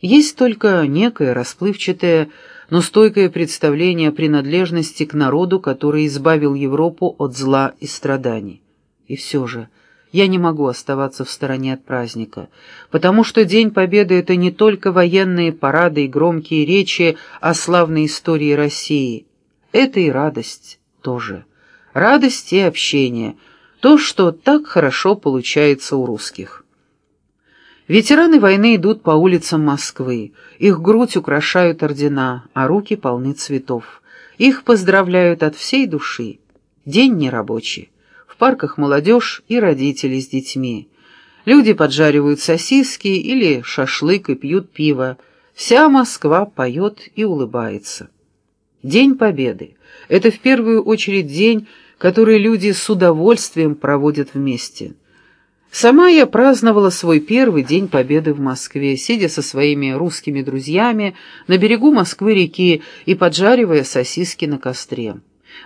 Есть только некое расплывчатое, но стойкое представление о принадлежности к народу, который избавил Европу от зла и страданий. И все же я не могу оставаться в стороне от праздника, потому что День Победы — это не только военные парады и громкие речи о славной истории России. Это и радость тоже. Радость и общение. То, что так хорошо получается у русских. Ветераны войны идут по улицам Москвы. Их грудь украшают ордена, а руки полны цветов. Их поздравляют от всей души. День нерабочий. В парках молодежь и родители с детьми. Люди поджаривают сосиски или шашлык и пьют пиво. Вся Москва поет и улыбается. День Победы. Это в первую очередь день, который люди с удовольствием проводят вместе. Сама я праздновала свой первый день победы в Москве, сидя со своими русскими друзьями на берегу Москвы-реки и поджаривая сосиски на костре.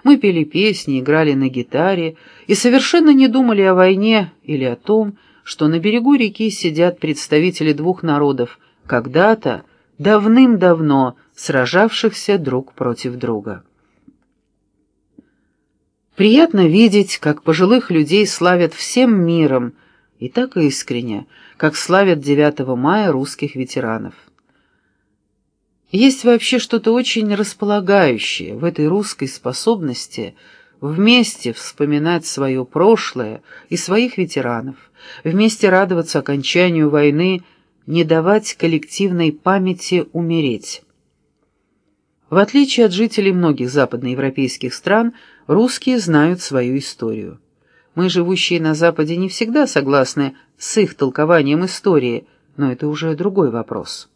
Мы пели песни, играли на гитаре и совершенно не думали о войне или о том, что на берегу реки сидят представители двух народов, когда-то, давным-давно сражавшихся друг против друга. Приятно видеть, как пожилых людей славят всем миром, и так искренне, как славят 9 мая русских ветеранов. Есть вообще что-то очень располагающее в этой русской способности вместе вспоминать свое прошлое и своих ветеранов, вместе радоваться окончанию войны, не давать коллективной памяти умереть. В отличие от жителей многих западноевропейских стран, русские знают свою историю. Мы, живущие на Западе, не всегда согласны с их толкованием истории, но это уже другой вопрос.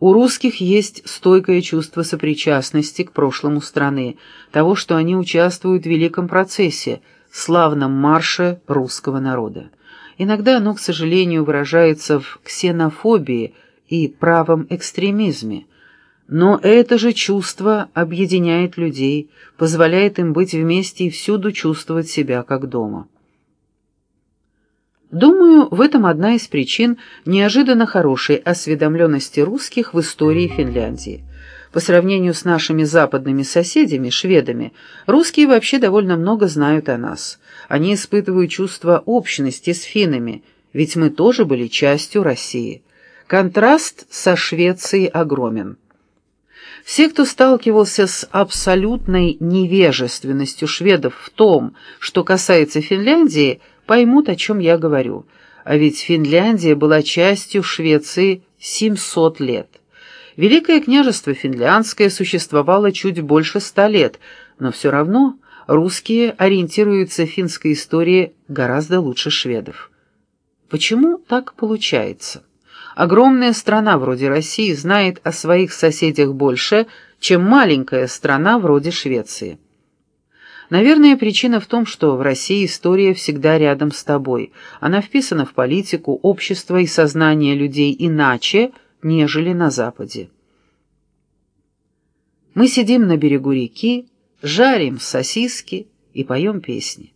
У русских есть стойкое чувство сопричастности к прошлому страны, того, что они участвуют в великом процессе, славном марше русского народа. Иногда оно, к сожалению, выражается в ксенофобии и правом экстремизме – но это же чувство объединяет людей, позволяет им быть вместе и всюду чувствовать себя как дома. Думаю, в этом одна из причин неожиданно хорошей осведомленности русских в истории Финляндии. По сравнению с нашими западными соседями, шведами, русские вообще довольно много знают о нас. Они испытывают чувство общности с финнами, ведь мы тоже были частью России. Контраст со Швецией огромен. Все, кто сталкивался с абсолютной невежественностью шведов в том, что касается Финляндии, поймут, о чем я говорю. А ведь Финляндия была частью Швеции 700 лет. Великое княжество финляндское существовало чуть больше ста лет, но все равно русские ориентируются в финской истории гораздо лучше шведов. Почему так получается? Огромная страна вроде России знает о своих соседях больше, чем маленькая страна вроде Швеции. Наверное, причина в том, что в России история всегда рядом с тобой. Она вписана в политику, общество и сознание людей иначе, нежели на Западе. Мы сидим на берегу реки, жарим сосиски и поем песни.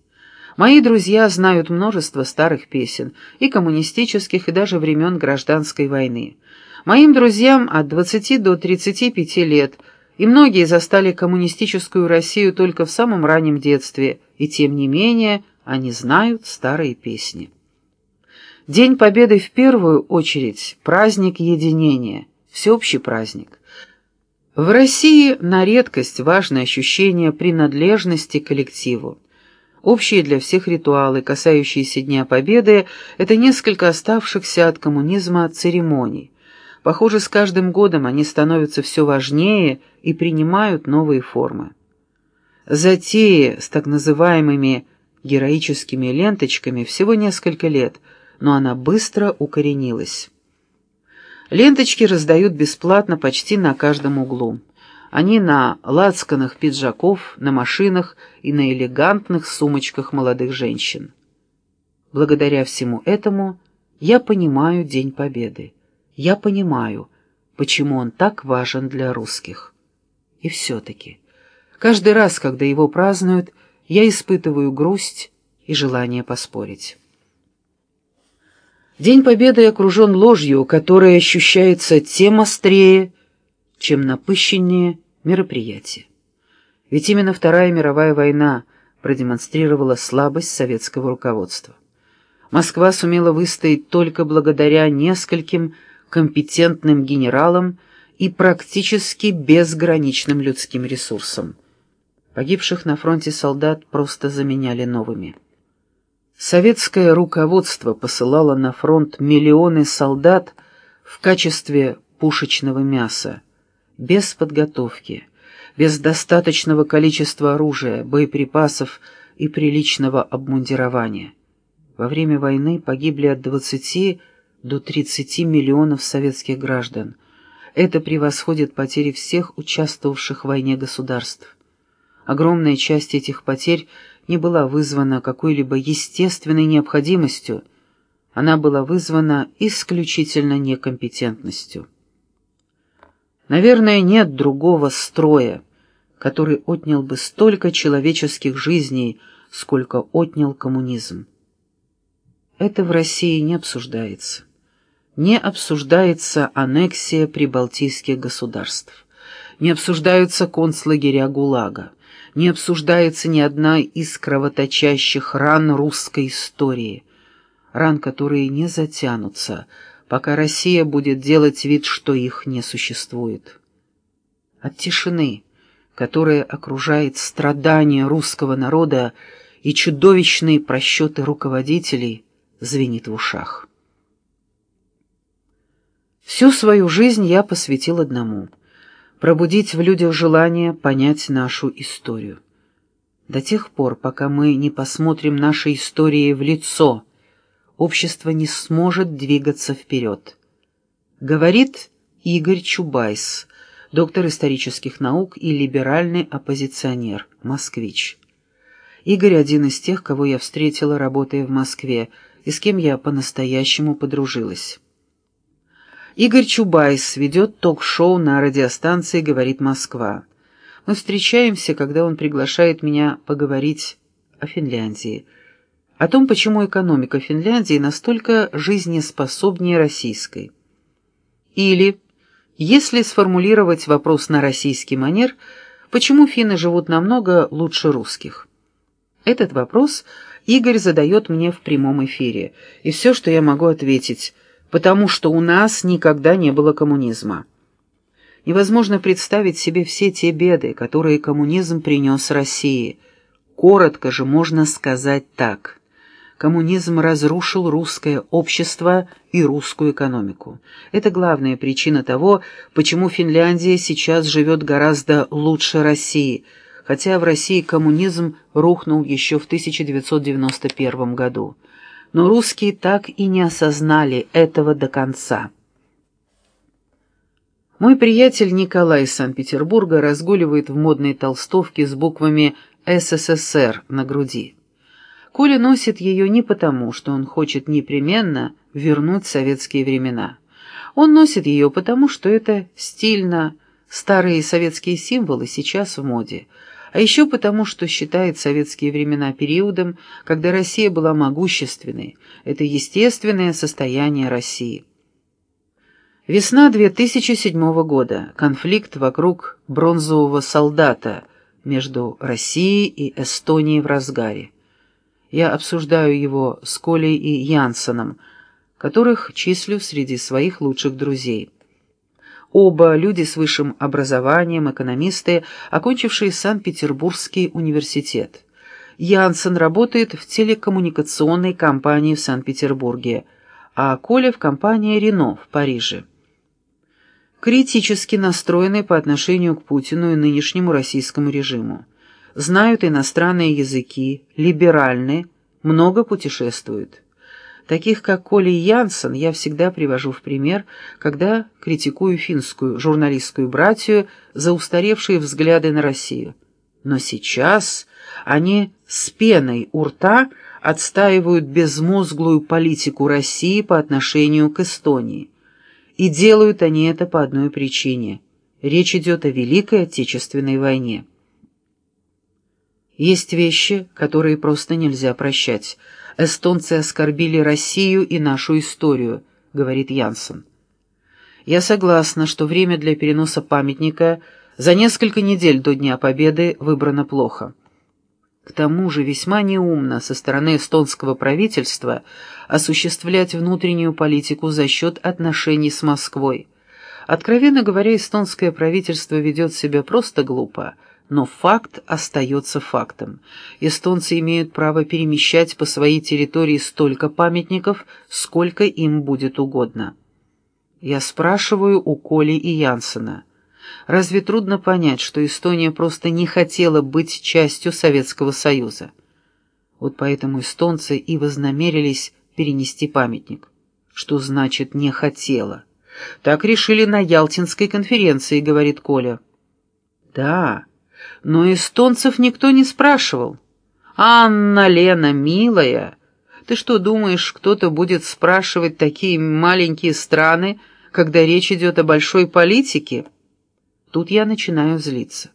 Мои друзья знают множество старых песен, и коммунистических, и даже времен гражданской войны. Моим друзьям от 20 до 35 лет, и многие застали коммунистическую Россию только в самом раннем детстве, и тем не менее они знают старые песни. День Победы в первую очередь – праздник единения, всеобщий праздник. В России на редкость важное ощущение принадлежности коллективу. Общие для всех ритуалы, касающиеся Дня Победы, это несколько оставшихся от коммунизма церемоний. Похоже, с каждым годом они становятся все важнее и принимают новые формы. Затеи с так называемыми героическими ленточками всего несколько лет, но она быстро укоренилась. Ленточки раздают бесплатно почти на каждом углу. Они на лацканах пиджаков, на машинах и на элегантных сумочках молодых женщин. Благодаря всему этому я понимаю День Победы. Я понимаю, почему он так важен для русских. И все-таки, каждый раз, когда его празднуют, я испытываю грусть и желание поспорить. День Победы окружен ложью, которая ощущается тем острее, чем напыщеннее мероприятие. Ведь именно Вторая мировая война продемонстрировала слабость советского руководства. Москва сумела выстоять только благодаря нескольким компетентным генералам и практически безграничным людским ресурсам. Погибших на фронте солдат просто заменяли новыми. Советское руководство посылало на фронт миллионы солдат в качестве пушечного мяса, без подготовки, без достаточного количества оружия, боеприпасов и приличного обмундирования. Во время войны погибли от 20 до 30 миллионов советских граждан. Это превосходит потери всех участвовавших в войне государств. Огромная часть этих потерь не была вызвана какой-либо естественной необходимостью, она была вызвана исключительно некомпетентностью. Наверное, нет другого строя, который отнял бы столько человеческих жизней, сколько отнял коммунизм. Это в России не обсуждается. Не обсуждается аннексия прибалтийских государств. Не обсуждаются концлагеря ГУЛАГа не обсуждается ни одна из кровоточащих ран русской истории, ран, которые не затянутся, пока Россия будет делать вид, что их не существует. От тишины, которая окружает страдания русского народа и чудовищные просчеты руководителей, звенит в ушах. Всю свою жизнь я посвятил одному — пробудить в людях желание понять нашу историю. До тех пор, пока мы не посмотрим нашей истории в лицо, общество не сможет двигаться вперед. Говорит Игорь Чубайс, доктор исторических наук и либеральный оппозиционер, москвич. Игорь один из тех, кого я встретила, работая в Москве, и с кем я по-настоящему подружилась. Игорь Чубайс ведет ток-шоу на радиостанции «Говорит Москва». Мы встречаемся, когда он приглашает меня поговорить о Финляндии, о том, почему экономика Финляндии настолько жизнеспособнее российской. Или, если сформулировать вопрос на российский манер, почему финны живут намного лучше русских? Этот вопрос Игорь задает мне в прямом эфире, и все, что я могу ответить – потому что у нас никогда не было коммунизма. Невозможно представить себе все те беды, которые коммунизм принес России. Коротко же можно сказать так. Коммунизм разрушил русское общество и русскую экономику. Это главная причина того, почему Финляндия сейчас живет гораздо лучше России, хотя в России коммунизм рухнул еще в 1991 году но русские так и не осознали этого до конца. Мой приятель Николай из Санкт-Петербурга разгуливает в модной толстовке с буквами «СССР» на груди. Коля носит ее не потому, что он хочет непременно вернуть советские времена. Он носит ее потому, что это стильно, старые советские символы сейчас в моде – а еще потому, что считает советские времена периодом, когда Россия была могущественной. Это естественное состояние России. Весна 2007 года. Конфликт вокруг бронзового солдата между Россией и Эстонией в разгаре. Я обсуждаю его с Колей и Янсеном, которых числю среди своих лучших друзей. Оба люди с высшим образованием, экономисты, окончившие Санкт-Петербургский университет. Янсен работает в телекоммуникационной компании в Санкт-Петербурге, а Коля в компании «Рено» в Париже. Критически настроены по отношению к Путину и нынешнему российскому режиму. Знают иностранные языки, либеральны, много путешествуют. Таких, как Коли Янсен, я всегда привожу в пример, когда критикую финскую журналистскую братью за устаревшие взгляды на Россию. Но сейчас они с пеной у рта отстаивают безмозглую политику России по отношению к Эстонии. И делают они это по одной причине. Речь идет о Великой Отечественной войне. Есть вещи, которые просто нельзя прощать – Эстонцы оскорбили Россию и нашу историю, говорит Янсен. Я согласна, что время для переноса памятника за несколько недель до Дня Победы выбрано плохо. К тому же весьма неумно со стороны эстонского правительства осуществлять внутреннюю политику за счет отношений с Москвой. Откровенно говоря, эстонское правительство ведет себя просто глупо, но факт остается фактом. Эстонцы имеют право перемещать по своей территории столько памятников, сколько им будет угодно. Я спрашиваю у Коли и Янсена. Разве трудно понять, что Эстония просто не хотела быть частью Советского Союза? Вот поэтому эстонцы и вознамерились перенести памятник. Что значит «не хотела»? Так решили на Ялтинской конференции, говорит Коля. Да, но эстонцев никто не спрашивал. «Анна, Лена, милая, ты что думаешь, кто-то будет спрашивать такие маленькие страны, когда речь идет о большой политике?» Тут я начинаю злиться.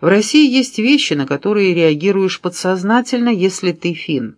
В России есть вещи, на которые реагируешь подсознательно, если ты фин.